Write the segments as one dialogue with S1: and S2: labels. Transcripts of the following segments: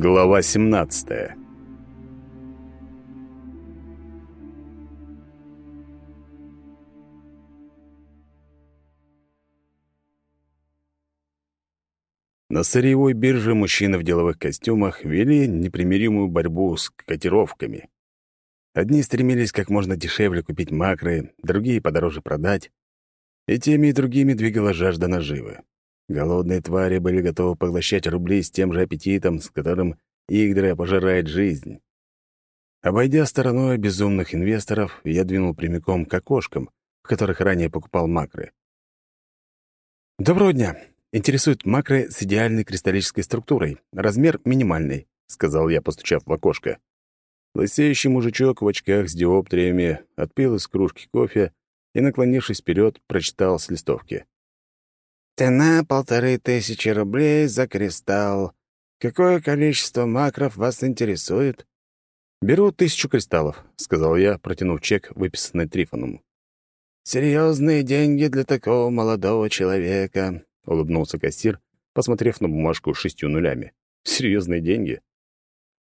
S1: Глава 17 На сырьевой бирже мужчины в деловых костюмах вели непримиримую борьбу с котировками. Одни стремились как можно дешевле купить макры, другие подороже продать. И теми, и другими двигала жажда наживы. Голодные твари были готовы поглощать рубли с тем же аппетитом, с которым Игдры пожирает жизнь. Обойдя стороной безумных инвесторов, я двинул прямиком к окошкам, в которых ранее покупал макры. «Доброго дня. Интересуют макры с идеальной кристаллической структурой. Размер минимальный», — сказал я, постучав в окошко. Лысеющий мужичок в очках с диоптриями отпил из кружки кофе и, наклонившись вперед, прочитал с листовки.
S2: «Цена полторы тысячи рублей за кристалл. Какое количество макров вас интересует?»
S1: «Беру тысячу кристаллов», — сказал я, протянув чек, выписанный Трифоном.
S2: «Серьезные деньги для такого молодого человека», — улыбнулся кассир, посмотрев на бумажку с шестью нулями.
S1: «Серьезные деньги?»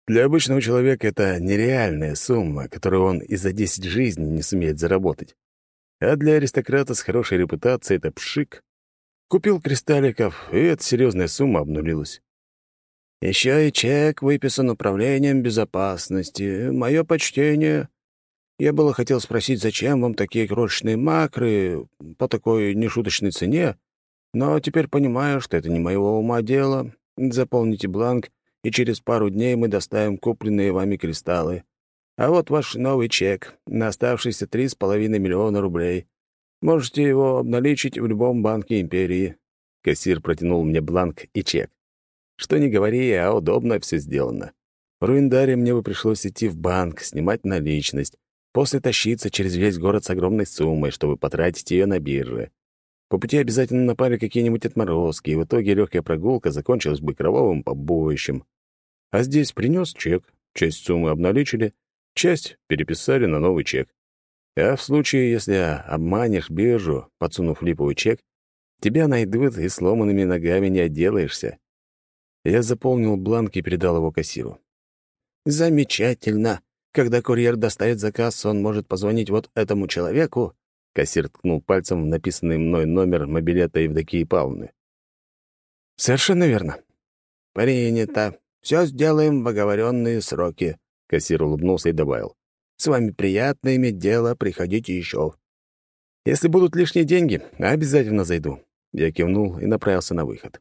S1: Для обычного человека это нереальная сумма, которую он и за десять жизней не сумеет заработать. А для аристократа с хорошей репутацией это пшик. Купил кристалликов, и эта серьезная сумма обнулилась.
S2: Еще и чек выписан управлением безопасности. Мое почтение. Я было хотел спросить, зачем вам такие крошечные макры по такой нешуточной цене, но теперь понимаю, что это не моего ума дело. Заполните бланк, и через пару дней мы доставим купленные вами кристаллы. А вот ваш новый чек на оставшиеся три с половиной миллиона рублей. Можете его обналичить в любом банке империи».
S1: Кассир протянул мне бланк и чек. Что не говори, а удобно все сделано. В Руиндаре мне бы пришлось идти в банк, снимать наличность, после тащиться через весь город с огромной суммой, чтобы потратить ее на бирже. По пути обязательно напали какие-нибудь отморозки, и в итоге легкая прогулка закончилась бы кровавым побоищем. А здесь принес чек, часть суммы обналичили, часть переписали на новый чек. А в случае, если обманешь биржу, подсунув липовый чек, тебя найдут и сломанными ногами не отделаешься. Я заполнил бланк и передал его кассиру.
S2: «Замечательно. Когда курьер доставит заказ, он может позвонить вот этому человеку».
S1: Кассир ткнул пальцем в написанный мной номер мобилета Евдокии Павловны.
S2: «Совершенно верно». «Принято. Все сделаем в оговоренные сроки», — кассир улыбнулся и добавил. «С вами приятно иметь дело, приходите еще».
S1: «Если будут лишние деньги, обязательно зайду». Я кивнул и направился на выход.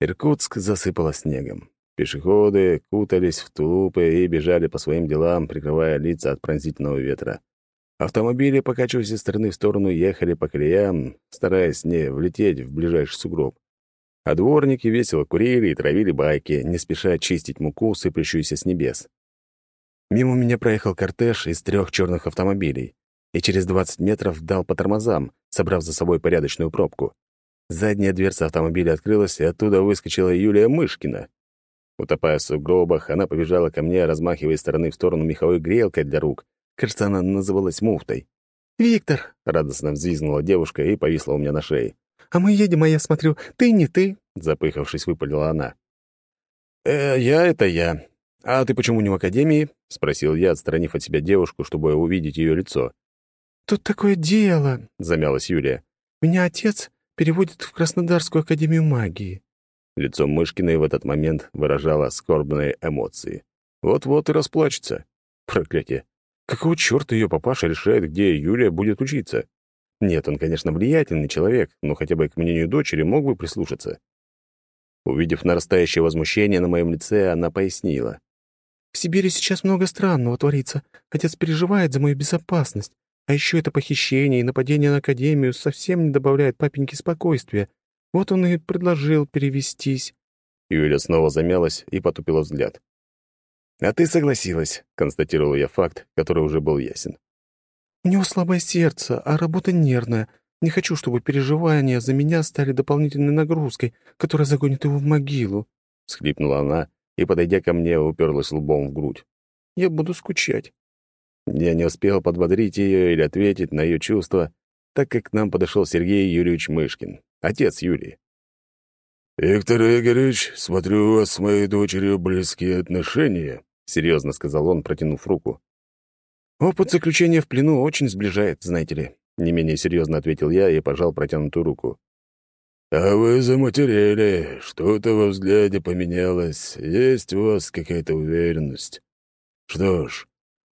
S1: Иркутск засыпало снегом. Пешеходы кутались в тулупы и бежали по своим делам, прикрывая лица от пронзительного ветра. Автомобили, покачиваясь из стороны в сторону, ехали по колеям, стараясь не влететь в ближайший сугроб. А дворники весело курили и травили байки, не спеша чистить муку, сыплющуюся с небес. Мимо меня проехал кортеж из трех черных автомобилей и через 20 метров дал по тормозам, собрав за собой порядочную пробку. Задняя дверца автомобиля открылась, и оттуда выскочила Юлия Мышкина. Утопая в сугробах, она побежала ко мне, размахивая из стороны в сторону меховой грелкой для рук. Кажется, она называлась муфтой.
S3: «Виктор!»
S1: — радостно взвизгнула девушка и повисла у меня на шее.
S3: «А мы едем, а я смотрю, ты не ты!»
S1: — запыхавшись, выпалила она. «Э, я — это я. А ты почему не в академии?» — спросил я, отстранив от себя девушку, чтобы увидеть ее лицо.
S3: «Тут такое дело!»
S1: — замялась Юлия.
S3: «Меня отец переводит в Краснодарскую академию магии».
S1: Лицо Мышкиной в этот момент выражало скорбные эмоции. Вот-вот и расплачется. Проклятие. Какого чёрта ее папаша решает, где Юлия будет учиться? Нет, он, конечно, влиятельный человек, но хотя бы к мнению дочери мог бы прислушаться. Увидев нарастающее возмущение на моем лице, она пояснила.
S3: «В Сибири сейчас много странного творится. Отец переживает за мою безопасность. А еще это похищение и нападение на Академию совсем не добавляет папеньке спокойствия. Вот он и предложил перевестись».
S1: Юля снова замялась и потупила взгляд. «А ты согласилась», — констатировал я факт, который уже был ясен.
S3: «У него слабое сердце, а работа нервная. Не хочу, чтобы переживания за меня стали дополнительной нагрузкой, которая загонит его в могилу», —
S1: схлипнула она и, подойдя ко мне, уперлась лбом в грудь.
S3: «Я буду скучать».
S1: Я не успел подбодрить ее или ответить на ее чувства, так как к нам подошел Сергей Юрьевич Мышкин, отец Юлии. «Виктор Игоревич, смотрю, у вас с моей дочерью близкие отношения», — серьезно сказал он, протянув руку.
S2: «Опыт заключения в плену очень сближает, знаете ли», — не менее серьезно ответил я и пожал протянутую руку.
S1: «А вы заматерели, что-то во взгляде поменялось, есть у вас какая-то уверенность. Что ж,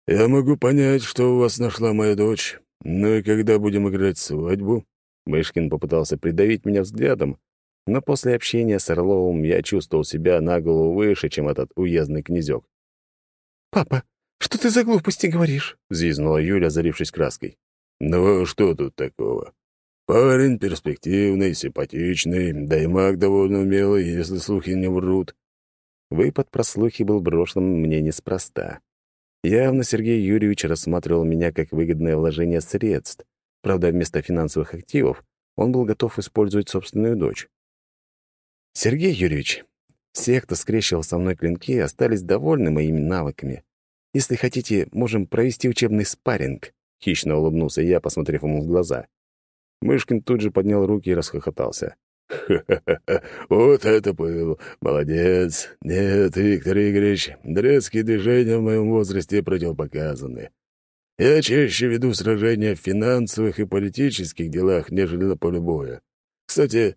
S1: я могу понять, что у вас нашла моя дочь. Ну и когда будем играть свадьбу?»
S2: Мышкин попытался придавить меня взглядом, но после общения с Орловым я чувствовал себя на голову выше, чем этот уездный князек.
S3: «Папа, что ты за глупости говоришь?» — взвизгнула Юля, залившись краской.
S1: «Ну, что тут такого? Парень перспективный, симпатичный, да и маг довольно умелый, если слухи не врут».
S2: Выпад про слухи был брошен мне неспроста. Явно Сергей Юрьевич рассматривал меня как выгодное вложение средств. Правда, вместо финансовых активов он был готов использовать собственную дочь. Сергей Юрьевич, все, кто скрещивал со мной клинки, остались довольны моими навыками. Если хотите, можем провести учебный спарринг», — хищно улыбнулся я, посмотрев ему в глаза. Мышкин тут же поднял руки и расхохотался.
S1: «Ха-ха-ха! Вот это был! Молодец! Нет, Виктор Игоревич, дрезкие движения в моем возрасте противопоказаны. Я чаще веду сражения в финансовых и политических делах, нежели на поле боя. Кстати,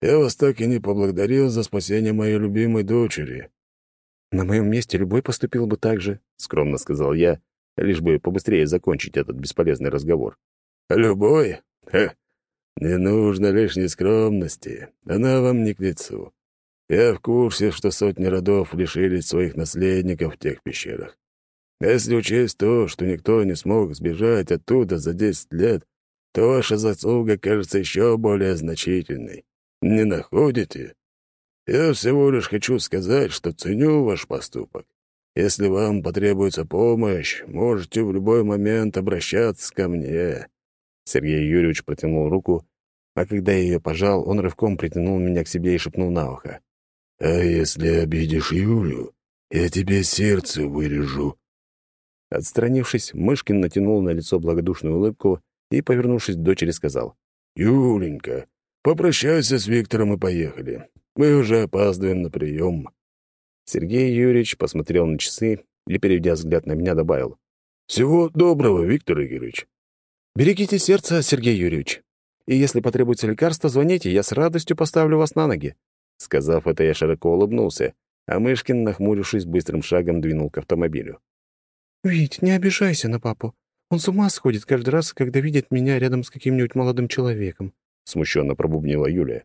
S1: я вас так и не поблагодарил за спасение моей любимой дочери».
S2: «На моем месте любой поступил бы так же», — скромно сказал я, лишь бы побыстрее закончить этот бесполезный разговор.
S1: «Любой? Ха! Не нужно лишней скромности. Она вам не к лицу. Я в курсе, что сотни родов лишились своих наследников в тех пещерах. Если учесть то, что никто не смог сбежать оттуда за десять лет, то ваша заслуга кажется еще более значительной. Не находите? Я всего лишь хочу сказать, что ценю ваш поступок. Если вам потребуется помощь, можете в любой момент обращаться ко мне».
S2: Сергей Юрьевич протянул руку, а когда я ее пожал, он рывком притянул меня к себе и шепнул на ухо.
S1: «А если обидишь Юлю, я тебе сердце вырежу».
S2: Отстранившись, Мышкин натянул на лицо благодушную улыбку и, повернувшись к дочери, сказал.
S1: «Юленька, Попрощайся с Виктором и поехали. Мы уже опаздываем на прием».
S2: Сергей Юрьевич посмотрел на часы и, переведя взгляд на меня, добавил.
S1: «Всего доброго, Виктор Игоревич».
S3: «Берегите сердце, Сергей Юрьевич. И если потребуется лекарство, звоните, я с радостью поставлю вас на ноги».
S2: Сказав это, я широко улыбнулся, а Мышкин, нахмурившись, быстрым шагом двинул к автомобилю.
S3: «Вить, не обижайся на папу. Он с ума сходит каждый раз, когда видит меня рядом с каким-нибудь молодым человеком
S2: смущенно пробубнила Юлия.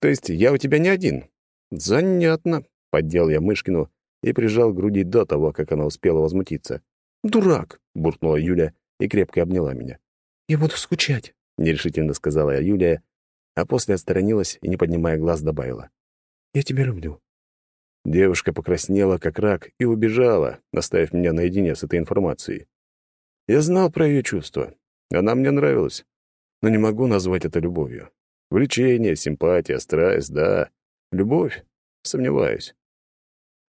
S2: То есть я у тебя не один? Занятно, поддел я Мышкину и прижал к груди до того, как она успела возмутиться.
S3: Дурак,
S2: буркнула Юля и крепко обняла меня.
S3: Я буду скучать,
S2: нерешительно сказала Юлия, а после отстранилась и, не поднимая глаз, добавила.
S3: Я тебя люблю.
S2: Девушка покраснела, как рак, и убежала, оставив меня наедине с этой информацией. Я знал про ее чувства. Она мне нравилась но не могу назвать это любовью. Влечение, симпатия, страсть — да. Любовь? Сомневаюсь.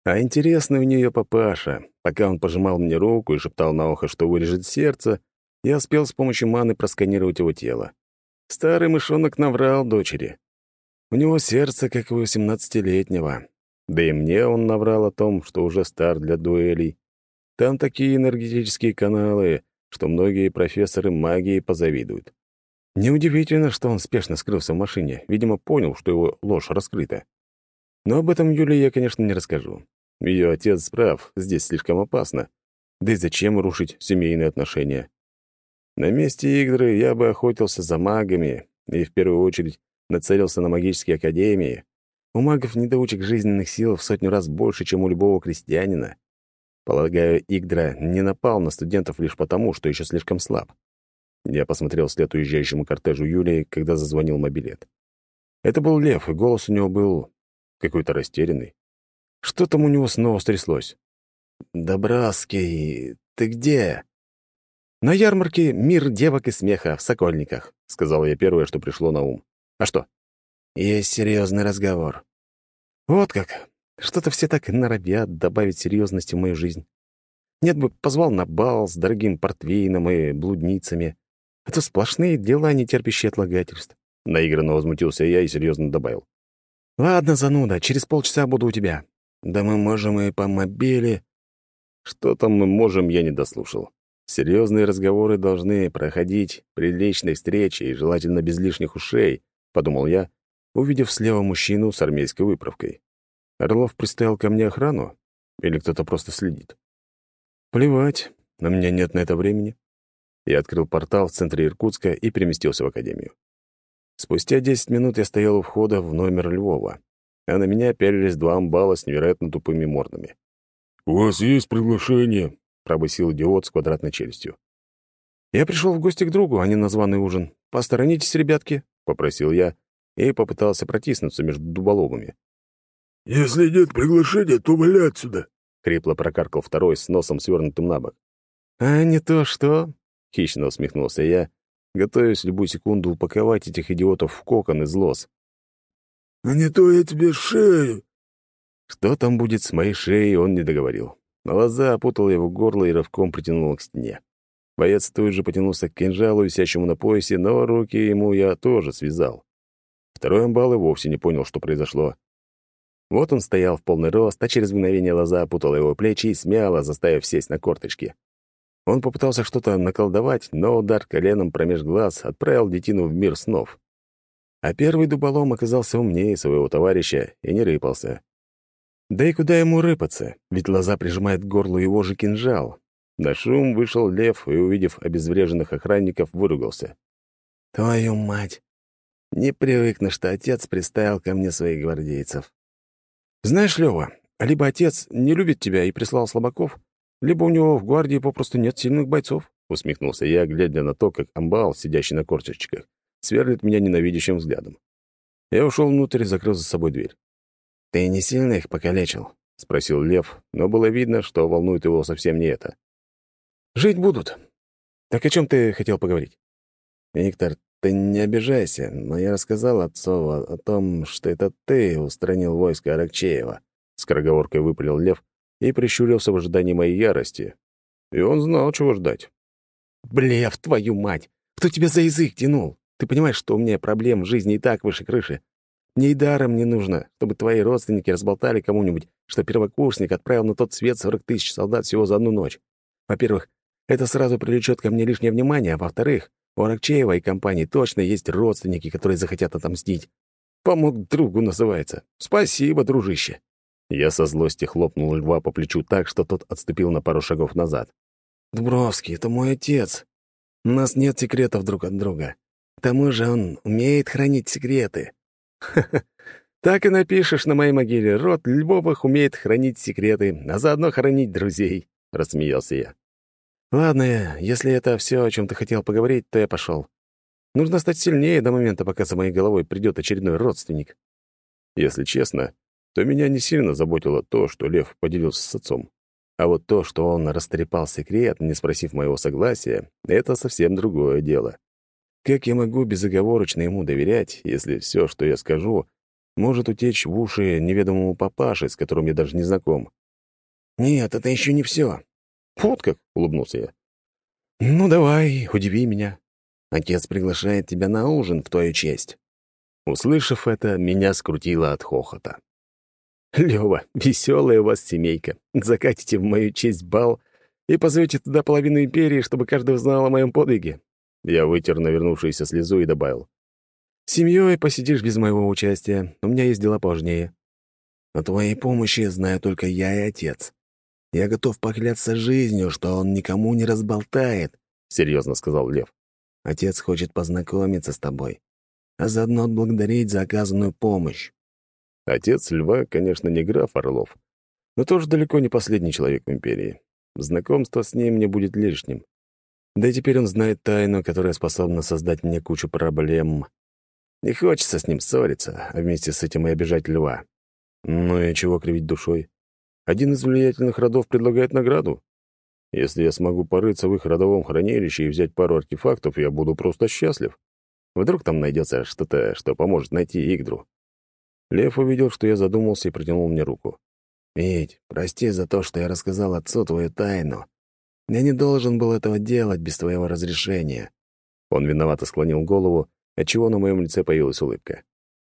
S2: А интересный у нее папаша. Пока он пожимал мне руку и шептал на ухо, что вырежет сердце, я успел с помощью маны просканировать его тело. Старый мышонок наврал дочери. У него сердце, как у восемнадцатилетнего. Да и мне он наврал о том, что уже стар для дуэлей. Там такие энергетические каналы, что многие профессоры магии позавидуют. Неудивительно, что он спешно скрылся в машине. Видимо, понял, что его ложь раскрыта. Но об этом Юле я, конечно, не расскажу. Ее отец прав, здесь слишком опасно. Да и зачем рушить семейные отношения? На месте Игдры я бы охотился за магами и, в первую очередь, нацелился на магические академии. У магов недоучек жизненных сил в сотню раз больше, чем у любого крестьянина. Полагаю, Игдра не напал на студентов лишь потому, что еще слишком слаб. Я посмотрел вслед уезжающему кортежу Юлии, когда зазвонил мобилет. Это был Лев, и голос у него был какой-то растерянный. Что там у него снова стряслось? «Добраский, ты где?» «На ярмарке «Мир девок и смеха» в Сокольниках», — сказал я первое, что пришло на ум. «А что?» «Есть серьезный разговор». «Вот как. Что-то все так норовят добавить серьезности в мою жизнь. Нет бы позвал на бал с дорогим портвейном и блудницами. Это сплошные дела, не терпящие отлагательств. Наигранно возмутился я и серьезно добавил.
S1: «Ладно, зануда, через полчаса буду у тебя».
S2: «Да мы можем и по мобиле».
S1: Что там мы можем, я не дослушал. Серьезные разговоры должны проходить при личной встрече и желательно без лишних ушей, подумал я, увидев слева мужчину с армейской выправкой. Орлов приставил ко мне охрану? Или кто-то просто следит? Плевать, на меня нет на это времени. Я открыл портал в центре Иркутска и переместился в академию. Спустя 10 минут я стоял у входа в номер Львова, а на меня пялились два амбала с невероятно тупыми мордами.
S4: «У вас есть приглашение?»
S1: — пробасил идиот с квадратной челюстью. «Я пришел в гости к другу, а не на званый ужин. Посторонитесь, ребятки», — попросил я и попытался протиснуться между дуболомами.
S4: «Если нет приглашения, то вали отсюда!»
S1: — хрипло прокаркал второй с носом свернутым на бок.
S3: «А не то что?»
S1: — хищно усмехнулся я, готовясь любую секунду упаковать этих идиотов в кокон из лос.
S4: «А не то я тебе шею!»
S1: Что там будет с моей шеей, он не договорил. Лоза опутала его горло и рывком притянула к стене. Боец тут же потянулся к кинжалу, висящему на поясе, но руки ему я тоже связал. Второй амбал и вовсе не понял, что произошло. Вот он стоял в полный рост, а через мгновение лоза опутала его плечи и смяла, заставив сесть на корточки. Он попытался что-то наколдовать, но удар коленом промеж глаз отправил детину в мир снов. А первый дуболом оказался умнее своего товарища и не рыпался. Да и куда ему рыпаться, ведь лоза прижимает к горлу его же кинжал. На шум вышел лев и, увидев обезвреженных охранников, выругался.
S2: «Твою мать! Не привыкну, что отец приставил ко мне своих гвардейцев».
S3: «Знаешь, Лёва, либо отец не любит тебя и прислал слабаков, либо у него в гвардии попросту нет сильных бойцов», — усмехнулся я, глядя на то, как амбал, сидящий на корточках, сверлит меня ненавидящим взглядом. Я ушел внутрь и закрыл за собой дверь.
S2: «Ты не сильно их покалечил?»
S1: — спросил Лев, но было видно, что волнует его совсем не это.
S3: «Жить будут. Так о чем ты хотел поговорить?»
S2: «Виктор, ты не обижайся, но я рассказал отцу о том, что это ты устранил войско Аракчеева», —
S1: скороговоркой выпалил Лев, и прищурился в ожидании моей ярости. И он знал, чего ждать.
S3: «Блев, твою мать! Кто тебя за язык тянул? Ты понимаешь, что у меня проблем в жизни и так выше крыши? Мне и даром не нужно, чтобы твои родственники разболтали кому-нибудь, что первокурсник отправил на тот свет сорок тысяч солдат всего за одну ночь. Во-первых, это сразу привлечет ко мне лишнее внимание, а во-вторых, у Аракчеева и компании точно есть родственники, которые захотят отомстить. Помог другу называется. Спасибо, дружище.
S1: Я со злости хлопнул льва по плечу так, что тот отступил на пару шагов назад.
S2: «Дубровский, это мой отец. У нас нет секретов друг от друга. К тому же он умеет хранить секреты».
S3: «Ха-ха, так и напишешь на моей могиле. Род Львовых умеет хранить секреты, а заодно хранить друзей», — рассмеялся я. «Ладно, если это все, о чем ты хотел поговорить, то я пошел. Нужно стать сильнее до момента, пока за моей головой придет очередной родственник».
S1: Если честно, то меня не сильно заботило то, что Лев поделился с отцом. А вот то, что он растрепал секрет, не спросив моего согласия, это совсем другое дело. Как я могу безоговорочно ему доверять, если все, что я скажу, может утечь в уши неведомому папаше, с которым я даже не знаком?
S2: «Нет, это еще не все.
S1: «Вот как!» — улыбнулся я.
S3: «Ну, давай, удиви меня.
S2: Отец приглашает тебя на ужин в твою честь».
S1: Услышав это, меня скрутило от хохота.
S3: Лёва, веселая у вас семейка. Закатите в мою честь бал и позовете туда половину империи, чтобы каждый узнал о моем подвиге».
S1: Я вытер навернувшуюся слезу и добавил.
S3: «Семьей посидишь без моего участия. У меня есть дела поважнее».
S2: «О твоей помощи знаю только я и отец. Я готов покляться жизнью, что он никому не разболтает», — серьезно сказал Лев. «Отец хочет познакомиться с тобой, а заодно отблагодарить за оказанную помощь».
S1: Отец Льва, конечно, не граф Орлов, но тоже далеко не последний человек в империи. Знакомство с ним не будет лишним. Да и теперь он знает тайну, которая способна создать мне кучу проблем. Не хочется с ним ссориться, а вместе с этим и обижать Льва. Ну и чего кривить душой? Один из влиятельных родов предлагает награду. Если я смогу порыться в их родовом хранилище и взять пару артефактов, я буду просто счастлив. Вдруг там найдется что-то, что поможет найти Игдру. Лев увидел, что я задумался и протянул мне руку.
S2: «Мить, прости за то, что я рассказал отцу твою тайну. Я не должен был этого делать без твоего разрешения».
S1: Он виновато склонил голову, отчего на моем лице появилась улыбка.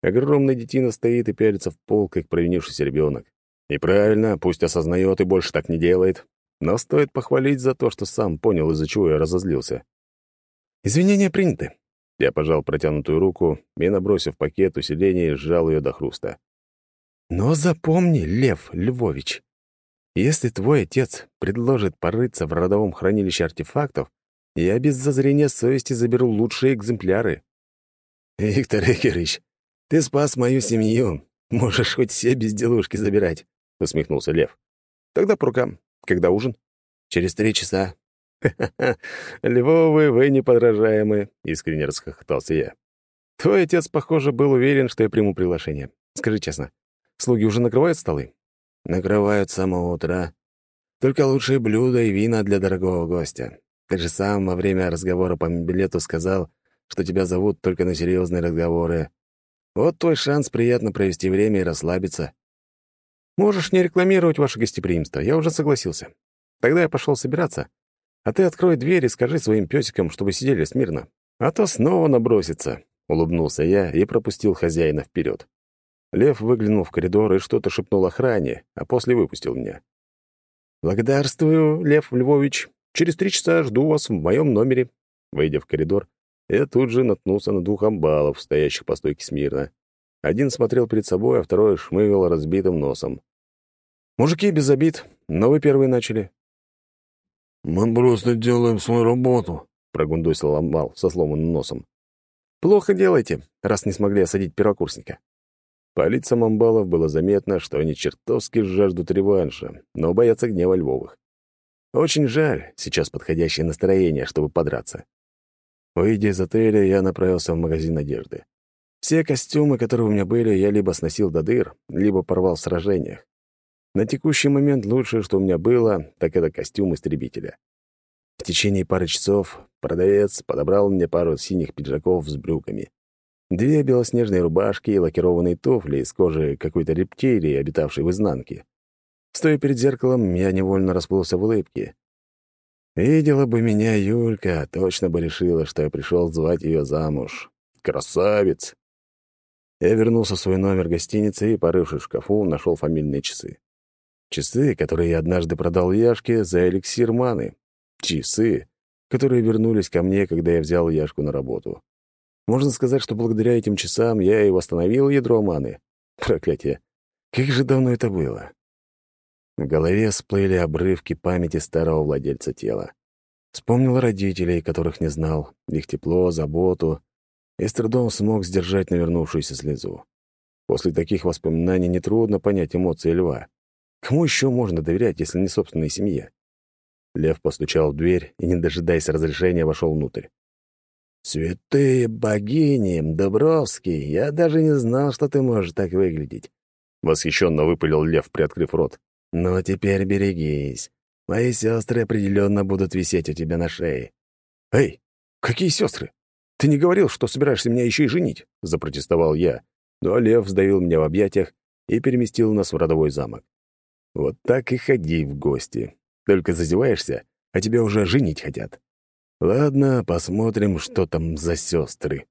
S1: Огромный детина стоит и пялится в пол, как провинившийся ребенок. И правильно, пусть осознает и больше так не делает. Но стоит похвалить за то, что сам понял, из-за чего я разозлился. «Извинения приняты». Я пожал протянутую руку и, набросив пакет усиления, сжал ее до хруста. «Но запомни, Лев Львович, если твой отец предложит порыться в родовом хранилище артефактов, я без зазрения совести заберу лучшие экземпляры».
S2: «Виктор Игоревич, ты спас мою семью. Можешь хоть все безделушки забирать», — усмехнулся Лев.
S1: «Тогда по рукам. Когда ужин?»
S2: «Через три часа».
S1: «Ха-ха-ха! Львовы, вы неподражаемы!» — искренне расхохотался я. «Твой отец, похоже, был уверен, что я приму приглашение. Скажи честно, слуги уже накрывают столы?»
S2: «Накрывают с самого утра. Только лучшие блюда и вина для дорогого гостя. Ты же сам во время разговора по билету сказал, что тебя зовут только на серьезные разговоры. Вот твой шанс приятно провести время и расслабиться».
S1: «Можешь не рекламировать ваше гостеприимство. Я уже согласился. Тогда я пошел собираться, а ты открой дверь и скажи своим песикам, чтобы сидели смирно. А то снова набросится», — улыбнулся я и пропустил хозяина вперед. Лев выглянул в коридор и что-то шепнул охране, а после выпустил меня. «Благодарствую, Лев Львович. Через три часа жду вас в моем номере». Выйдя в коридор, я тут же наткнулся на двух амбалов, стоящих по стойке смирно. Один смотрел перед собой, а второй шмыгал разбитым носом. «Мужики, без обид, но вы первые начали.
S4: «Мы просто делаем свою работу», —
S1: прогундосил Амбал со сломанным носом. «Плохо делаете, раз не смогли осадить первокурсника». По лицам амбалов было заметно, что они чертовски жаждут реванша, но боятся гнева львовых. Очень жаль, сейчас подходящее настроение, чтобы подраться. Выйдя из отеля, я направился в магазин одежды. Все костюмы, которые у меня были, я либо сносил до дыр, либо порвал в сражениях. На текущий момент лучшее, что у меня было, так это костюм истребителя. В течение пары часов продавец подобрал мне пару синих пиджаков с брюками, две белоснежные рубашки и лакированные туфли из кожи какой-то рептилии, обитавшей в изнанке. Стоя перед зеркалом, я невольно расплылся в улыбке. Видела бы меня Юлька, точно бы решила, что я пришел звать ее замуж. Красавец! Я вернулся в свой номер гостиницы и, порывшись в шкафу, нашел фамильные часы. Часы, которые я однажды продал Яшке за эликсир маны. Часы, которые вернулись ко мне, когда я взял Яшку на работу. Можно сказать, что благодаря этим часам я и восстановил ядро маны. Проклятие. Как же давно это было. В голове всплыли обрывки памяти старого владельца тела. Вспомнил родителей, которых не знал, их тепло, заботу, и с трудом смог сдержать навернувшуюся слезу. После таких воспоминаний нетрудно понять эмоции льва. Кому еще можно доверять, если не собственной семье? Лев постучал в дверь и, не дожидаясь разрешения, вошел внутрь. «Святые богини, Дубровский, я даже не знал, что ты можешь так выглядеть!» Восхищенно выпалил Лев, приоткрыв рот. «Но теперь берегись. Мои сестры определенно будут висеть у тебя на шее». «Эй, какие сестры? Ты не говорил, что собираешься меня еще и женить?» — запротестовал я. Но Лев сдавил меня в объятиях и переместил нас в родовой замок. Вот так и ходи в гости. Только зазеваешься, а тебя уже женить хотят. Ладно, посмотрим, что там за сестры.